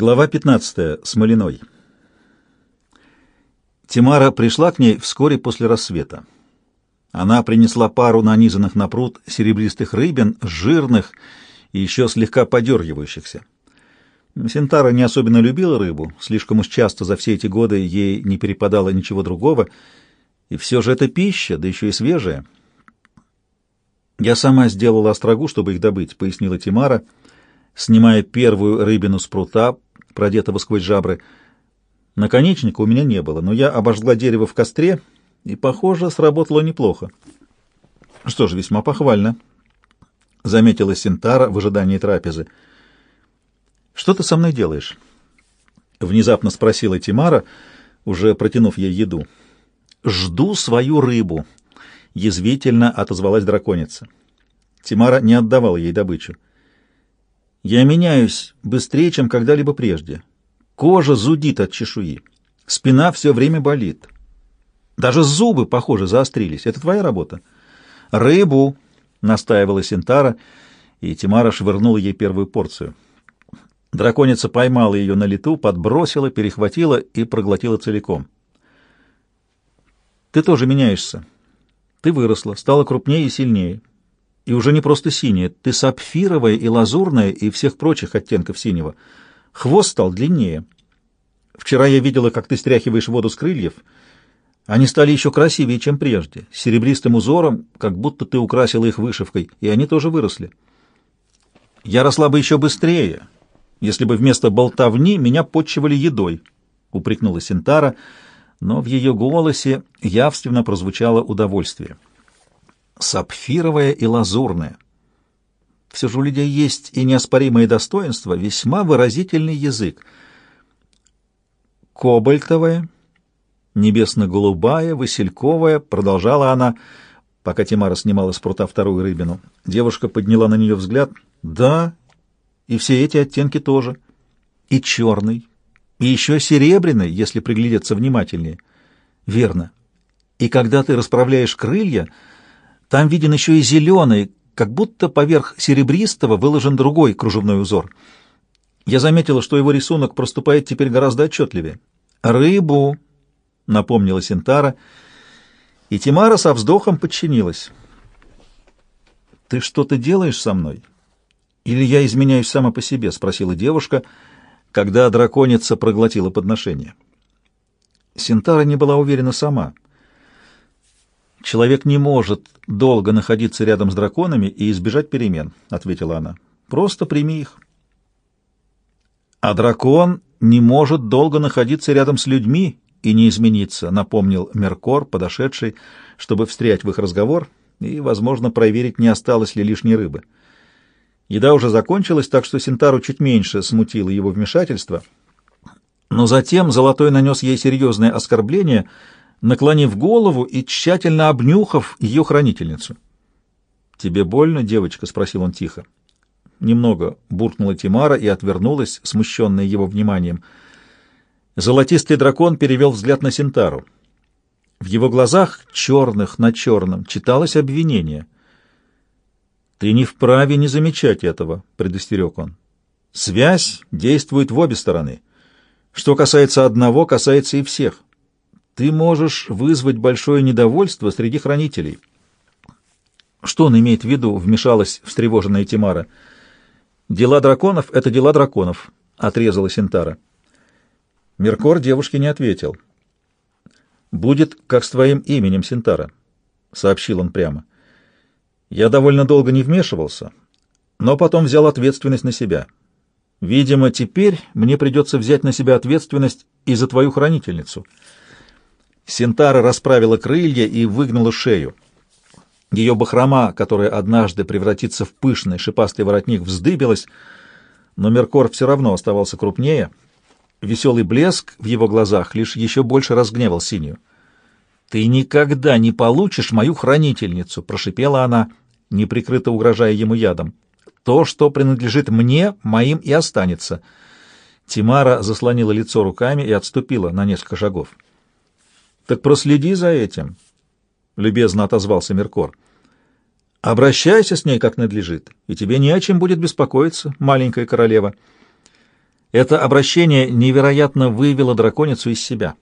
Глава 15. Смолиной. Тимара пришла к ней вскоре после рассвета. Она принесла пару нанизанных на пруд серебристых рыбин, жирных и еще слегка подергивающихся. Синтара не особенно любила рыбу, слишком уж часто за все эти годы ей не перепадало ничего другого, и все же это пища, да еще и свежая. «Я сама сделала острогу, чтобы их добыть», — пояснила Тимара, снимая первую рыбину с прута, продетого сквозь жабры. Наконечника у меня не было, но я обожгла дерево в костре, и, похоже, сработало неплохо. Что ж, весьма похвально, — заметила Синтара в ожидании трапезы. «Что ты со мной делаешь?» — внезапно спросила Тимара, уже протянув ей еду. «Жду свою рыбу», — язвительно отозвалась драконица. Тимара не отдавала ей добычу. «Я меняюсь быстрее, чем когда-либо прежде. Кожа зудит от чешуи, спина все время болит. Даже зубы, похоже, заострились. Это твоя работа?» «Рыбу», — настаивала Синтара, и Тимара швырнула ей первую порцию. Драконица поймала ее на лету, подбросила, перехватила и проглотила целиком. «Ты тоже меняешься. Ты выросла, стала крупнее и сильнее. И уже не просто синяя, ты сапфировая и лазурная, и всех прочих оттенков синего. Хвост стал длиннее. Вчера я видела, как ты стряхиваешь воду с крыльев. Они стали еще красивее, чем прежде, серебристым узором, как будто ты украсила их вышивкой, и они тоже выросли. Я росла бы еще быстрее» если бы вместо болтовни меня подчивали едой, — упрекнула Синтара, но в ее голосе явственно прозвучало удовольствие. Сапфировое и лазурное. Все же у людей есть и неоспоримые достоинства, весьма выразительный язык. Кобальтовая, небесно-голубая, васильковая, продолжала она, пока Тимара снимала с прута вторую рыбину. Девушка подняла на нее взгляд. «Да, и все эти оттенки тоже. И черный, и еще серебряный, если приглядеться внимательнее. Верно. И когда ты расправляешь крылья, там виден еще и зеленый, как будто поверх серебристого выложен другой кружевной узор. Я заметила, что его рисунок проступает теперь гораздо отчетливее. «Рыбу!» — напомнила Синтара, и Тимара со вздохом подчинилась. «Ты что-то делаешь со мной?» «Или я изменяюсь сама по себе?» — спросила девушка, когда драконица проглотила подношение. Синтара не была уверена сама. «Человек не может долго находиться рядом с драконами и избежать перемен», — ответила она. «Просто прими их». «А дракон не может долго находиться рядом с людьми и не измениться», — напомнил Меркор, подошедший, чтобы встрять в их разговор и, возможно, проверить, не осталось ли лишней рыбы. Еда уже закончилась, так что Синтару чуть меньше смутило его вмешательство. Но затем Золотой нанес ей серьезное оскорбление, наклонив голову и тщательно обнюхав ее хранительницу. «Тебе больно, девочка?» — спросил он тихо. Немного буркнула Тимара и отвернулась, смущенная его вниманием. Золотистый дракон перевел взгляд на Синтару. В его глазах, черных на черном, читалось обвинение — «Ты не вправе не замечать этого», — предостерег он. «Связь действует в обе стороны. Что касается одного, касается и всех. Ты можешь вызвать большое недовольство среди хранителей». «Что он имеет в виду?» — вмешалась встревоженная Тимара. «Дела драконов — это дела драконов», — отрезала Синтара. Меркор девушке не ответил. «Будет, как с твоим именем, Синтара», — сообщил он прямо. Я довольно долго не вмешивался, но потом взял ответственность на себя. Видимо, теперь мне придется взять на себя ответственность и за твою хранительницу. Синтара расправила крылья и выгнула шею. Ее бахрома, которая однажды превратится в пышный шипастый воротник, вздыбилась, но Меркор все равно оставался крупнее. Веселый блеск в его глазах лишь еще больше разгневал синюю. «Ты никогда не получишь мою хранительницу!» — прошипела она, неприкрыто угрожая ему ядом. «То, что принадлежит мне, моим и останется». Тимара заслонила лицо руками и отступила на несколько шагов. «Так проследи за этим», — любезно отозвался Меркор. «Обращайся с ней как надлежит, и тебе не о чем будет беспокоиться, маленькая королева». Это обращение невероятно вывело драконицу из себя.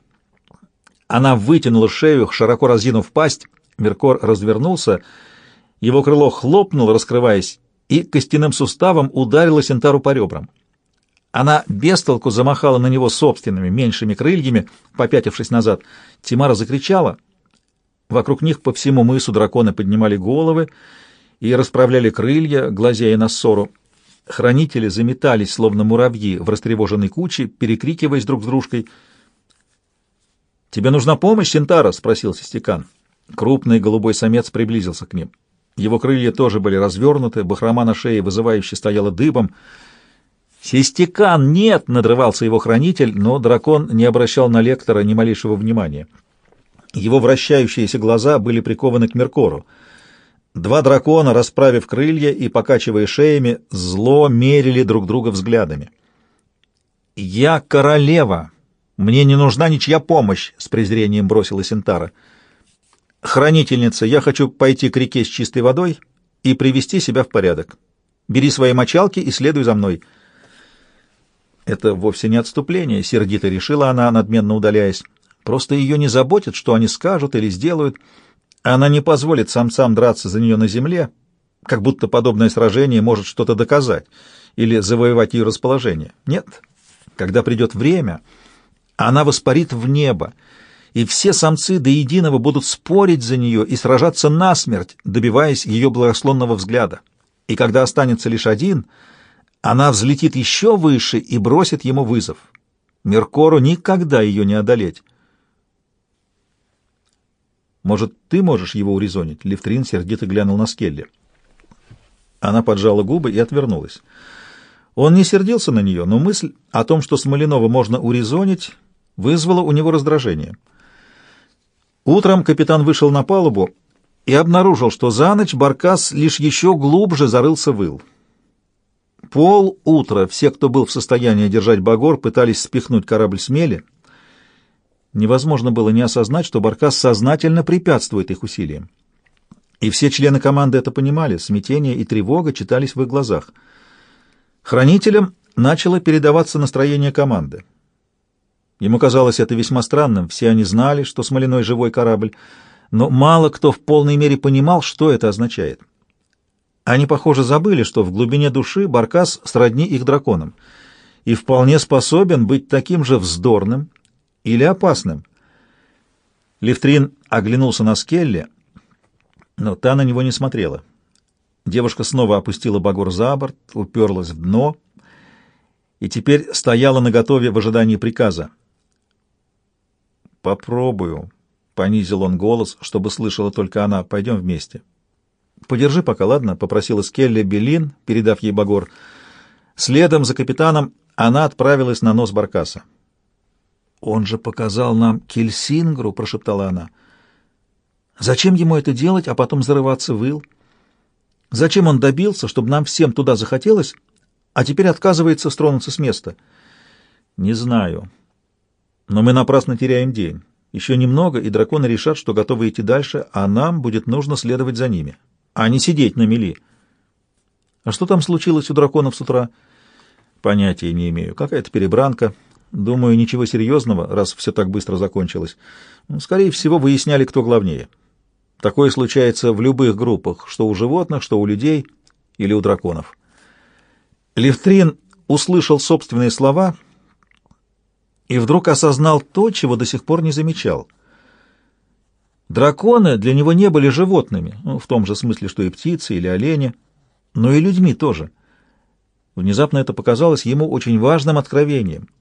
Она вытянула шею, широко разинув пасть. Меркор развернулся, его крыло хлопнуло, раскрываясь, и костяным суставом ударила Сентару по ребрам. Она бестолку замахала на него собственными меньшими крыльями, попятившись назад. Тимара закричала. Вокруг них по всему мысу драконы поднимали головы и расправляли крылья, глазея на ссору. Хранители заметались, словно муравьи, в растревоженной куче, перекрикиваясь друг с дружкой. «Тебе нужна помощь, Синтара?» — спросил Систекан. Крупный голубой самец приблизился к ним. Его крылья тоже были развернуты, бахрома на шее вызывающе стояла дыбом. «Систекан, нет!» — надрывался его хранитель, но дракон не обращал на лектора ни малейшего внимания. Его вращающиеся глаза были прикованы к Меркору — Два дракона, расправив крылья и покачивая шеями, зло мерили друг друга взглядами. «Я королева! Мне не нужна ничья помощь!» — с презрением бросила Синтара. «Хранительница, я хочу пойти к реке с чистой водой и привести себя в порядок. Бери свои мочалки и следуй за мной». Это вовсе не отступление, — сердито решила она, надменно удаляясь. Просто ее не заботит, что они скажут или сделают — она не позволит самцам драться за нее на земле, как будто подобное сражение может что-то доказать или завоевать ее расположение. Нет, когда придет время, она воспарит в небо, и все самцы до единого будут спорить за нее и сражаться насмерть, добиваясь ее благословенного взгляда. И когда останется лишь один, она взлетит еще выше и бросит ему вызов. Меркору никогда ее не одолеть. Может, ты можешь его урезонить?» Левтрин сердито глянул на Скелли. Она поджала губы и отвернулась. Он не сердился на нее, но мысль о том, что Смоленова можно урезонить, вызвала у него раздражение. Утром капитан вышел на палубу и обнаружил, что за ночь Баркас лишь еще глубже зарылся в ил. Пол утра все, кто был в состоянии держать багор, пытались спихнуть корабль с мели — Невозможно было не осознать, что Баркас сознательно препятствует их усилиям. И все члены команды это понимали, смятение и тревога читались в их глазах. Хранителям начало передаваться настроение команды. Ему казалось это весьма странным, все они знали, что Смоляной живой корабль, но мало кто в полной мере понимал, что это означает. Они, похоже, забыли, что в глубине души Баркас сродни их драконам и вполне способен быть таким же вздорным, или опасным. Левтрин оглянулся на Скелли, но та на него не смотрела. Девушка снова опустила багор за борт, уперлась в дно и теперь стояла наготове в ожидании приказа. «Попробую», — понизил он голос, чтобы слышала только она. «Пойдем вместе». «Подержи пока, ладно?» — попросила Скелли Белин, передав ей багор. Следом за капитаном она отправилась на нос баркаса. «Он же показал нам Кельсингру», — прошептала она. «Зачем ему это делать, а потом зарываться в ил? Зачем он добился, чтобы нам всем туда захотелось, а теперь отказывается стронуться с места?» «Не знаю. Но мы напрасно теряем день. Еще немного, и драконы решат, что готовы идти дальше, а нам будет нужно следовать за ними, а не сидеть на мели». «А что там случилось у драконов с утра?» «Понятия не имею. Какая-то перебранка». Думаю, ничего серьезного, раз все так быстро закончилось. Скорее всего, выясняли, кто главнее. Такое случается в любых группах, что у животных, что у людей или у драконов. Левтрин услышал собственные слова и вдруг осознал то, чего до сих пор не замечал. Драконы для него не были животными, ну, в том же смысле, что и птицы или олени, но и людьми тоже. Внезапно это показалось ему очень важным откровением —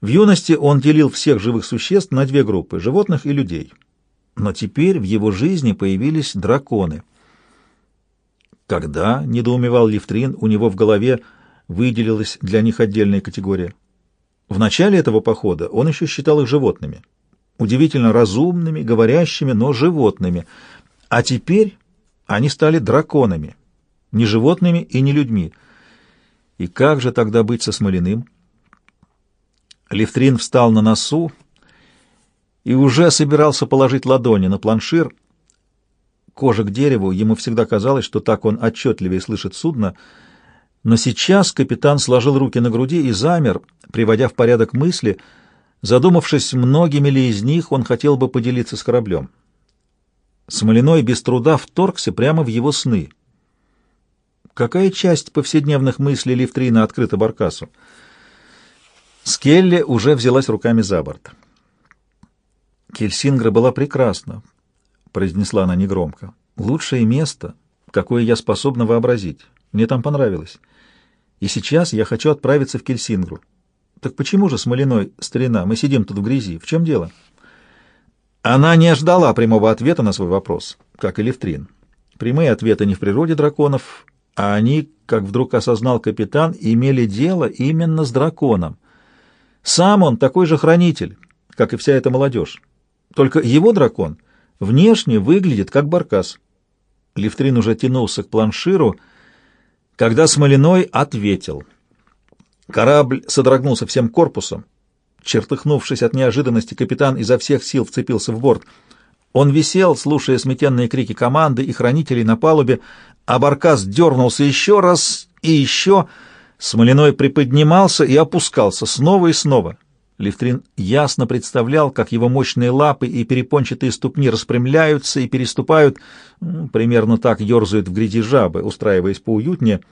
в юности он делил всех живых существ на две группы — животных и людей. Но теперь в его жизни появились драконы. Когда, — недоумевал Лифтрин, — у него в голове выделилась для них отдельная категория. В начале этого похода он еще считал их животными. Удивительно разумными, говорящими, но животными. А теперь они стали драконами. Не животными и не людьми. И как же тогда быть со Смолиным? — Левтрин встал на носу и уже собирался положить ладони на планшир. Кожа к дереву, ему всегда казалось, что так он отчетливее слышит судно. Но сейчас капитан сложил руки на груди и замер, приводя в порядок мысли, задумавшись, многими ли из них он хотел бы поделиться с кораблем. Смолиной без труда вторгся прямо в его сны. Какая часть повседневных мыслей Левтрина открыта Баркасу? Скелли уже взялась руками за борт. «Кельсингра была прекрасна», — произнесла она негромко. «Лучшее место, какое я способна вообразить. Мне там понравилось. И сейчас я хочу отправиться в Кельсингру. Так почему же, Смолиной, старина, мы сидим тут в грязи? В чем дело?» Она не ждала прямого ответа на свой вопрос, как и Левтрин. Прямые ответы не в природе драконов, а они, как вдруг осознал капитан, имели дело именно с драконом. Сам он такой же хранитель, как и вся эта молодежь. Только его дракон внешне выглядит как баркас. Левтрин уже тянулся к планширу, когда Смолиной ответил. Корабль содрогнулся всем корпусом. Чертыхнувшись от неожиданности, капитан изо всех сил вцепился в борт. Он висел, слушая сметенные крики команды и хранителей на палубе, а баркас дернулся еще раз и еще... Смолиной приподнимался и опускался снова и снова. Левтрин ясно представлял, как его мощные лапы и перепончатые ступни распрямляются и переступают, примерно так ерзают в гряди жабы, устраиваясь поуютнее.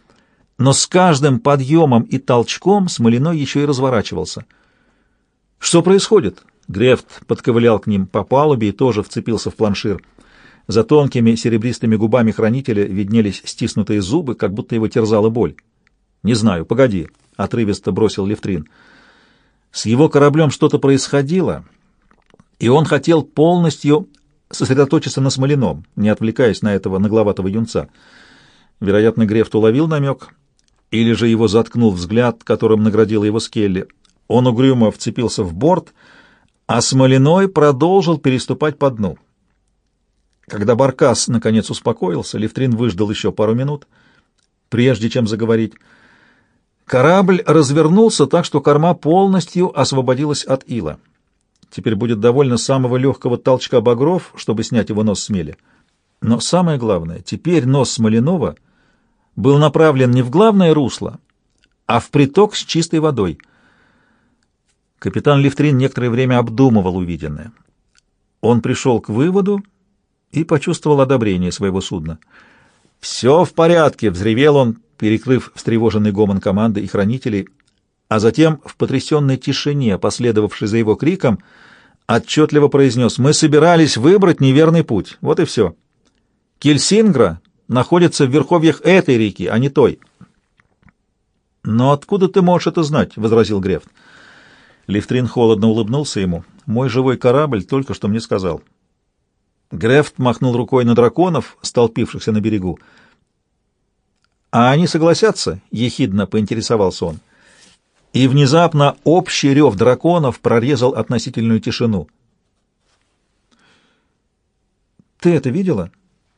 Но с каждым подъемом и толчком Смолиной еще и разворачивался. «Что происходит?» Грефт подковылял к ним по палубе и тоже вцепился в планшир. За тонкими серебристыми губами хранителя виднелись стиснутые зубы, как будто его терзала боль. «Не знаю, погоди», — отрывисто бросил Левтрин. С его кораблем что-то происходило, и он хотел полностью сосредоточиться на Смолином, не отвлекаясь на этого нагловатого юнца. Вероятно, Грефт уловил намек, или же его заткнул взгляд, которым наградил его Скелли. Он угрюмо вцепился в борт, а Смолиной продолжил переступать по дну. Когда Баркас наконец успокоился, Левтрин выждал еще пару минут, прежде чем заговорить — Корабль развернулся так, что корма полностью освободилась от ила. Теперь будет довольно самого легкого толчка багров, чтобы снять его нос с мели. Но самое главное, теперь нос Смоленова был направлен не в главное русло, а в приток с чистой водой. Капитан Левтрин некоторое время обдумывал увиденное. Он пришел к выводу и почувствовал одобрение своего судна. «Все в порядке!» — взревел он, перекрыв встревоженный гомон команды и хранителей, а затем в потрясенной тишине, последовавшей за его криком, отчетливо произнес «Мы собирались выбрать неверный путь. Вот и все. Кельсингра находится в верховьях этой реки, а не той». «Но откуда ты можешь это знать?» — возразил Грефт. Лифтрин холодно улыбнулся ему. «Мой живой корабль только что мне сказал». Грефт махнул рукой на драконов, столпившихся на берегу. «А они согласятся?» — ехидно поинтересовался он. И внезапно общий рев драконов прорезал относительную тишину. «Ты это видела?»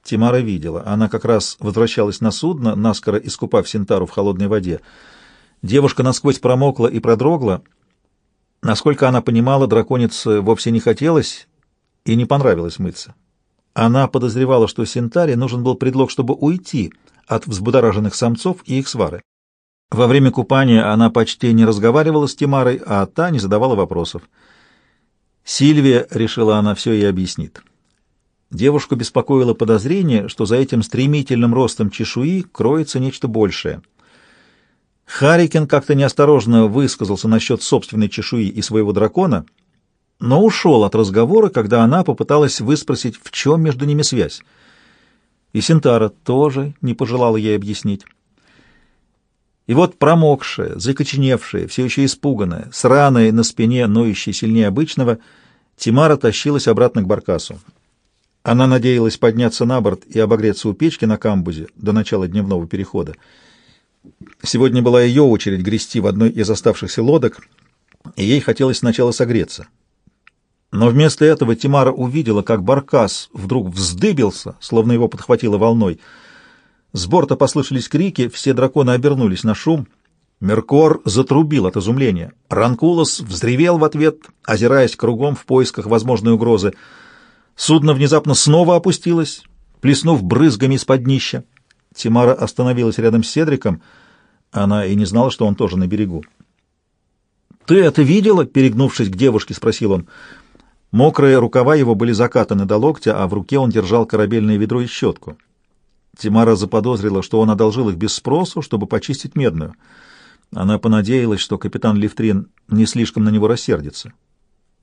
Тимара видела. Она как раз возвращалась на судно, наскоро искупав Синтару в холодной воде. Девушка насквозь промокла и продрогла. Насколько она понимала, драконице вовсе не хотелось и не понравилось мыться. Она подозревала, что Синтаре нужен был предлог, чтобы уйти — от взбудораженных самцов и их свары. Во время купания она почти не разговаривала с Тимарой, а та не задавала вопросов. Сильвия, решила она, все ей объяснит. Девушку беспокоило подозрение, что за этим стремительным ростом чешуи кроется нечто большее. Харикин как-то неосторожно высказался насчет собственной чешуи и своего дракона, но ушел от разговора, когда она попыталась выспросить, в чем между ними связь. И Синтара тоже не пожелала ей объяснить. И вот промокшая, закоченевшая, все еще испуганная, с раной на спине, ноющей сильнее обычного, Тимара тащилась обратно к Баркасу. Она надеялась подняться на борт и обогреться у печки на камбузе до начала дневного перехода. Сегодня была ее очередь грести в одной из оставшихся лодок, и ей хотелось сначала согреться. Но вместо этого Тимара увидела, как Баркас вдруг вздыбился, словно его подхватило волной. С борта послышались крики, все драконы обернулись на шум. Меркор затрубил от изумления. Ранкулос взревел в ответ, озираясь кругом в поисках возможной угрозы. Судно внезапно снова опустилось, плеснув брызгами из-под днища. Тимара остановилась рядом с Седриком. Она и не знала, что он тоже на берегу. «Ты это видела?» — перегнувшись к девушке, спросил он. Мокрые рукава его были закатаны до локтя, а в руке он держал корабельное ведро и щетку. Тимара заподозрила, что он одолжил их без спросу, чтобы почистить медную. Она понадеялась, что капитан Левтрин не слишком на него рассердится.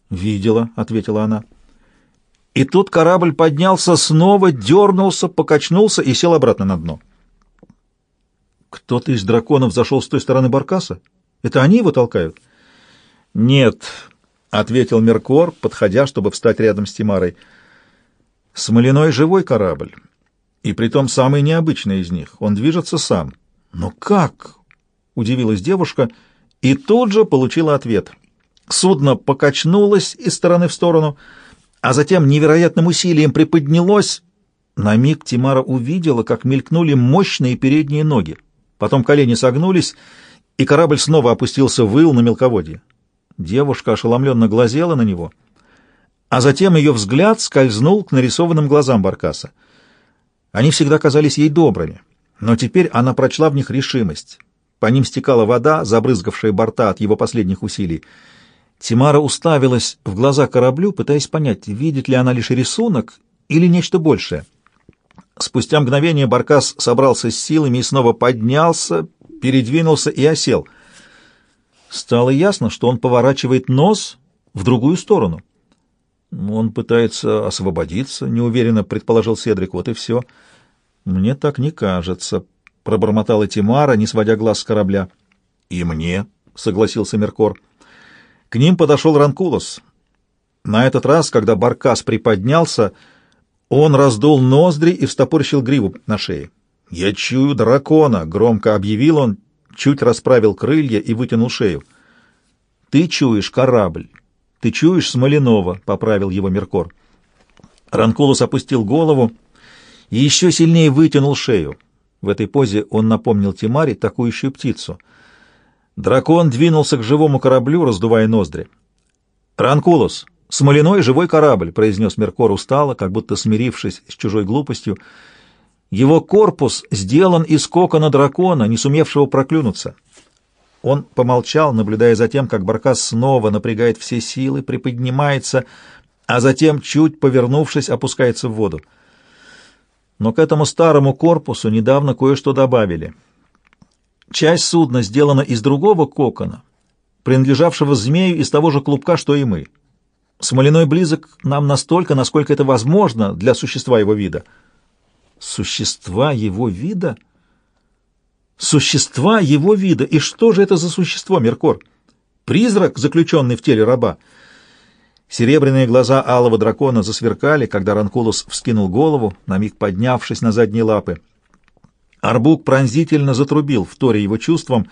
«Видела», — ответила она. И тут корабль поднялся снова, дернулся, покачнулся и сел обратно на дно. «Кто-то из драконов зашел с той стороны баркаса? Это они его толкают?» «Нет», — ответил Меркор, подходя, чтобы встать рядом с Тимарой. «Смоляной живой корабль, и притом самый необычный из них. Он движется сам». «Но как?» — удивилась девушка, и тут же получила ответ. Судно покачнулось из стороны в сторону, а затем невероятным усилием приподнялось. На миг Тимара увидела, как мелькнули мощные передние ноги. Потом колени согнулись, и корабль снова опустился в ил на мелководье. Девушка ошеломленно глазела на него, а затем ее взгляд скользнул к нарисованным глазам Баркаса. Они всегда казались ей добрыми, но теперь она прочла в них решимость. По ним стекала вода, забрызгавшая борта от его последних усилий. Тимара уставилась в глаза кораблю, пытаясь понять, видит ли она лишь рисунок или нечто большее. Спустя мгновение Баркас собрался с силами и снова поднялся, передвинулся и осел — стало ясно, что он поворачивает нос в другую сторону. Он пытается освободиться, неуверенно предположил Седрик, вот и все. Мне так не кажется, пробормотала Тимара, не сводя глаз с корабля. И мне, согласился Меркор. К ним подошел Ранкулос. На этот раз, когда Баркас приподнялся, он раздул ноздри и встопорщил гриву на шее. «Я чую дракона!» — громко объявил он, чуть расправил крылья и вытянул шею. «Ты чуешь корабль. Ты чуешь Смоленова», — поправил его Меркор. Ранкулус опустил голову и еще сильнее вытянул шею. В этой позе он напомнил Тимаре такующую птицу. Дракон двинулся к живому кораблю, раздувая ноздри. «Ранкулус, смоляной живой корабль», — произнес Меркор устало, как будто смирившись с чужой глупостью. Его корпус сделан из кокона дракона, не сумевшего проклюнуться. Он помолчал, наблюдая за тем, как Баркас снова напрягает все силы, приподнимается, а затем, чуть повернувшись, опускается в воду. Но к этому старому корпусу недавно кое-что добавили. Часть судна сделана из другого кокона, принадлежавшего змею из того же клубка, что и мы. Смоляной близок нам настолько, насколько это возможно для существа его вида — Существа его вида? Существа его вида. И что же это за существо, Меркор? Призрак, заключенный в теле раба. Серебряные глаза алого дракона засверкали, когда Ранкулус вскинул голову, на миг поднявшись на задние лапы. Арбук пронзительно затрубил в торе его чувством,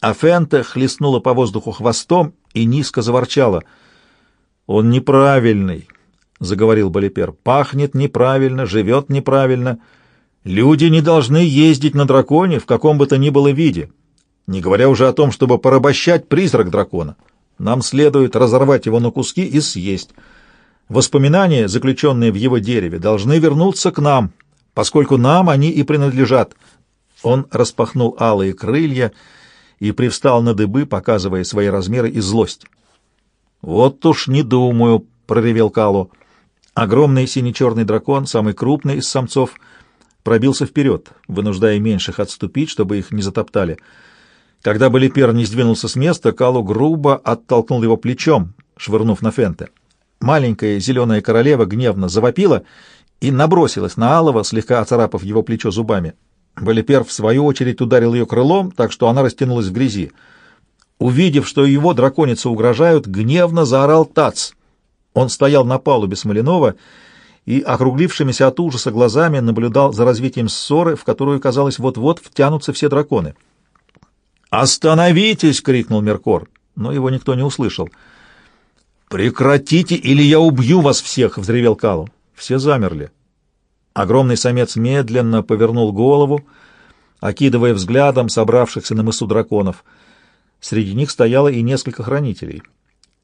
а Фента хлестнула по воздуху хвостом и низко заворчала. «Он неправильный. — заговорил Болипер. — Пахнет неправильно, живет неправильно. Люди не должны ездить на драконе в каком бы то ни было виде, не говоря уже о том, чтобы порабощать призрак дракона. Нам следует разорвать его на куски и съесть. Воспоминания, заключенные в его дереве, должны вернуться к нам, поскольку нам они и принадлежат. Он распахнул алые крылья и привстал на дыбы, показывая свои размеры и злость. «Вот уж не думаю», — проревел Калу. Огромный сине-черный дракон, самый крупный из самцов, пробился вперед, вынуждая меньших отступить, чтобы их не затоптали. Когда Балипер не сдвинулся с места, Калу грубо оттолкнул его плечом, швырнув на Фенте. Маленькая зеленая королева гневно завопила и набросилась на Алова, слегка оцарапав его плечо зубами. Балипер, в свою очередь, ударил ее крылом, так что она растянулась в грязи. Увидев, что его драконицы угрожают, гневно заорал Тац — он стоял на палубе Смоленова и округлившимися от ужаса глазами наблюдал за развитием ссоры, в которую, казалось, вот-вот втянутся все драконы. «Остановитесь!» — крикнул Меркор, но его никто не услышал. «Прекратите, или я убью вас всех!» — взревел Калу. Все замерли. Огромный самец медленно повернул голову, окидывая взглядом собравшихся на мысу драконов. Среди них стояло и несколько хранителей —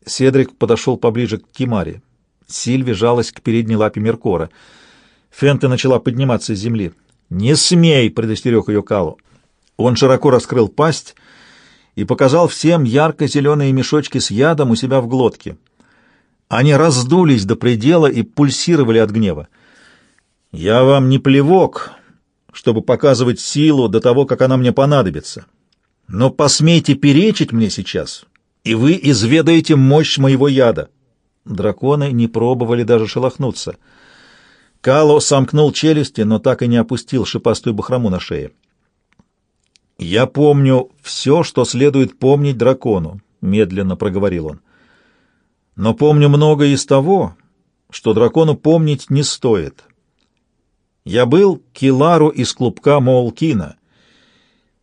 Седрик подошел поближе к Кимаре. Сильви жалась к передней лапе Меркора. Фенте начала подниматься с земли. «Не смей!» — предостерег ее Калу. Он широко раскрыл пасть и показал всем ярко-зеленые мешочки с ядом у себя в глотке. Они раздулись до предела и пульсировали от гнева. «Я вам не плевок, чтобы показывать силу до того, как она мне понадобится. Но посмейте перечить мне сейчас, и вы изведаете мощь моего яда». Драконы не пробовали даже шелохнуться. Кало сомкнул челюсти, но так и не опустил шипастую бахрому на шее. «Я помню все, что следует помнить дракону», — медленно проговорил он. «Но помню многое из того, что дракону помнить не стоит. Я был Килару из клубка Моулкина,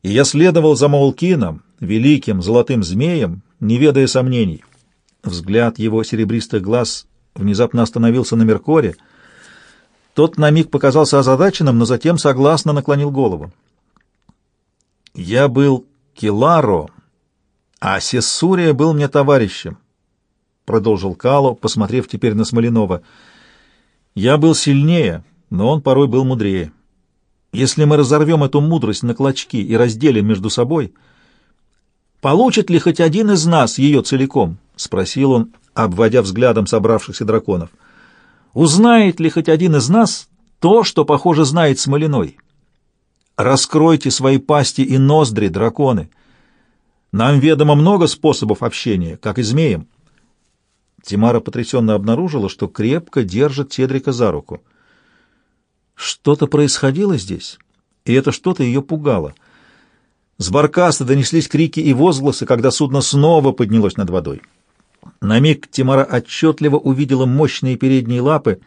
и я следовал за Моулкином, великим золотым змеем, не ведая сомнений. Взгляд его серебристых глаз внезапно остановился на Меркоре. Тот на миг показался озадаченным, но затем согласно наклонил голову. «Я был Киларо, а Сессурия был мне товарищем», — продолжил Кало, посмотрев теперь на Смоленова. «Я был сильнее, но он порой был мудрее. Если мы разорвем эту мудрость на клочки и разделим между собой, получит ли хоть один из нас ее целиком?» — спросил он, обводя взглядом собравшихся драконов. «Узнает ли хоть один из нас то, что, похоже, знает Смолиной? Раскройте свои пасти и ноздри, драконы. Нам ведомо много способов общения, как и змеям». Тимара потрясенно обнаружила, что крепко держит Тедрика за руку. Что-то происходило здесь, и это что-то ее пугало. С баркаса донеслись крики и возгласы, когда судно снова поднялось над водой. На миг Тимара отчетливо увидела мощные передние лапы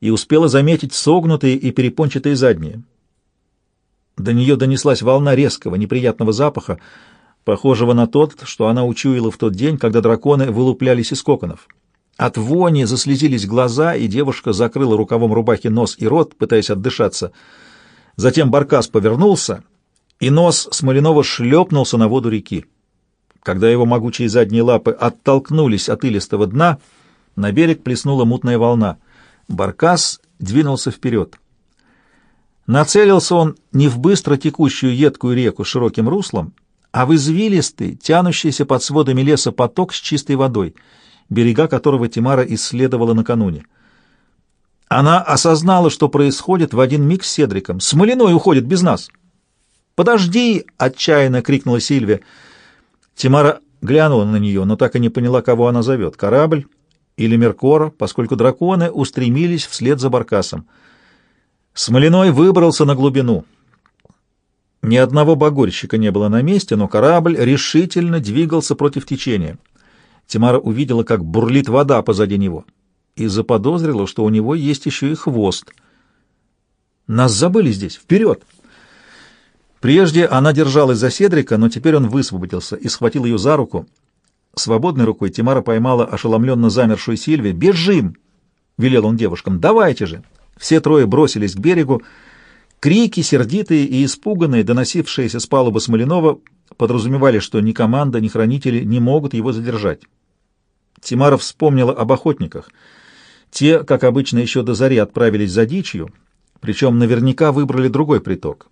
и успела заметить согнутые и перепончатые задние. До нее донеслась волна резкого, неприятного запаха, похожего на тот, что она учуяла в тот день, когда драконы вылуплялись из коконов. От вони заслезились глаза, и девушка закрыла рукавом рубахи нос и рот, пытаясь отдышаться. Затем Баркас повернулся, и нос Смоленова шлепнулся на воду реки. Когда его могучие задние лапы оттолкнулись от илистого дна, на берег плеснула мутная волна. Баркас двинулся вперед. Нацелился он не в быстро текущую едкую реку с широким руслом, а в извилистый, тянущийся под сводами леса поток с чистой водой, берега которого Тимара исследовала накануне. Она осознала, что происходит в один миг с Седриком. «Смолиной уходит без нас!» «Подожди!» — отчаянно крикнула Сильвия. Тимара глянула на нее, но так и не поняла, кого она зовет — корабль или Меркора, поскольку драконы устремились вслед за Баркасом. Смолиной выбрался на глубину. Ни одного багорщика не было на месте, но корабль решительно двигался против течения. Тимара увидела, как бурлит вода позади него, и заподозрила, что у него есть еще и хвост. «Нас забыли здесь! Вперед!» Прежде она держалась за Седрика, но теперь он высвободился и схватил ее за руку. Свободной рукой Тимара поймала ошеломленно замершую Сильви. «Бежим!» — велел он девушкам. «Давайте же!» Все трое бросились к берегу. Крики, сердитые и испуганные, доносившиеся с палубы Смоленова, подразумевали, что ни команда, ни хранители не могут его задержать. Тимара вспомнила об охотниках. Те, как обычно, еще до зари отправились за дичью, причем наверняка выбрали другой приток.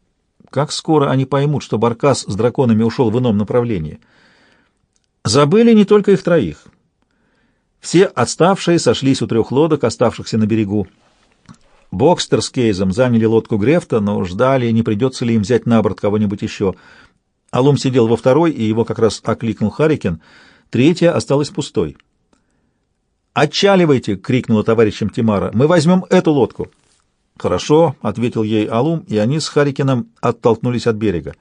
Как скоро они поймут, что Баркас с драконами ушел в ином направлении? Забыли не только их троих. Все отставшие сошлись у трех лодок, оставшихся на берегу. Бокстер с Кейзом заняли лодку Грефта, но ждали, не придется ли им взять на борт кого-нибудь еще. Алум сидел во второй, и его как раз окликнул Харрикен. Третья осталась пустой. «Отчаливайте!» — крикнула товарищем Тимара. «Мы возьмем эту лодку!» «Хорошо», — ответил ей Алум, и они с Харикином оттолкнулись от берега.